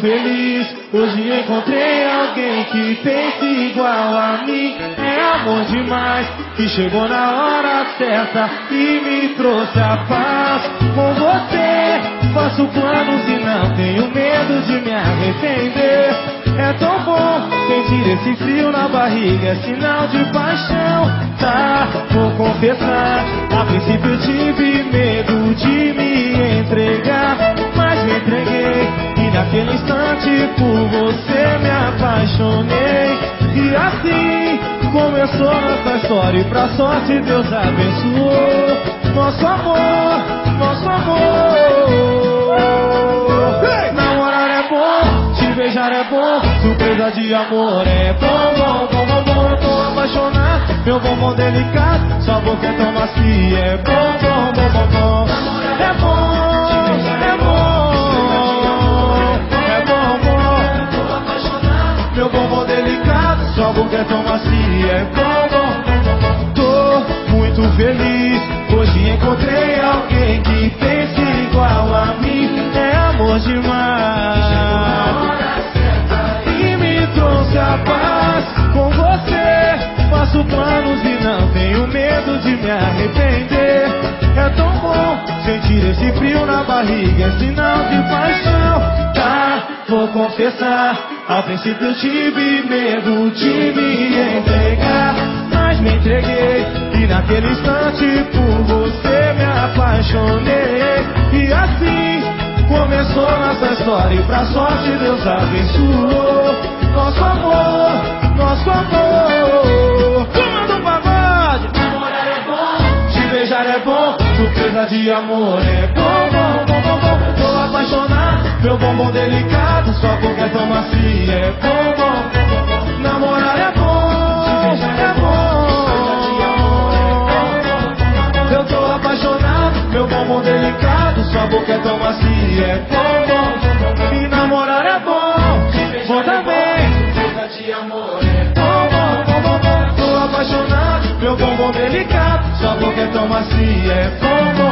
feliz. Hoje encontrei alguém que pensa igual a mim. É amor demais que chegou na hora certa e me trouxe a paz. Com você faço planos e não tenho medo de me arrepender. É tão bom sentir esse frio na barriga, é sinal de paixão. Tá, vou confessar, a princípio tive naquele instante por você me apaixonei. E assim começou nossa história e pra sorte Deus abençoou nosso amor, nosso amor. Namorar é bom, te beijar é bom, surpresa de amor é bom, bom, bom, bom, bom. Eu tô apaixonado, meu bombom delicado, sua boca é tão macia, é bom, bom, bom, bom, bom, Meu bombom delicado, sua boca é tão macia, é bom, bom. Tô muito feliz, hoje encontrei alguém que pensa igual a sentir esse frio na barriga, é sinal de paixão. Tá, vou confessar. A princípio eu tive medo de me entregar, mas me entreguei. E naquele instante por você me apaixonei. E assim começou nossa história. E pra sorte Deus abençoou nosso amor. Surpresa de amor é bom, bom, bom, bom, bom. Tô apaixonado, meu bombom delicado, sua boca é tão macia, é bom, bom, bom. Namorar é bom, é bom. Eu tô apaixonado, meu bombom delicado, sua boca é tão macia, é bom, bom, namorar é bom, bom também. surpresa de amor é bom, bom, bom. Tô apaixonado, meu bombom delicado, sua boca é tão macia,